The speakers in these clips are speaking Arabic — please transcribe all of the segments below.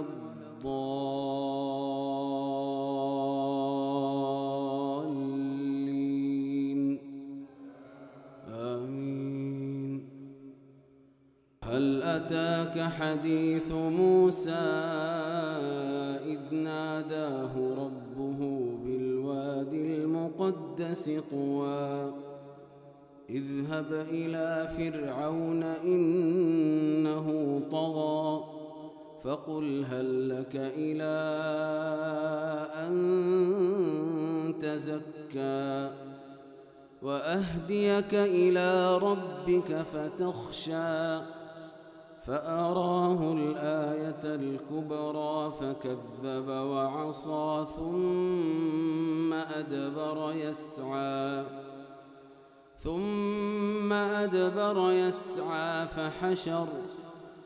الضالين. آمين. هل أتاك حديث موسى إذ ناداه ربه بالواد المقدس طوى اذهب إلى فرعون إنه فقل هل لك إلى أن تزكى وأهديك إلى ربك فتخشى فأراه الآية الكبرى فكذب وعصى ثم أدبر يسعى ثم أدبر يسعى فحشر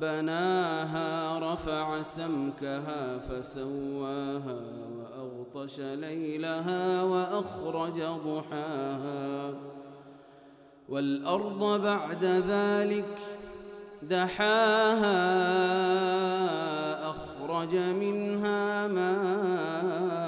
بناها رفع سمكها فسواها وأغطش ليلها وأخرج ضحاها والأرض بعد ذلك دحاها أخرج منها ماءها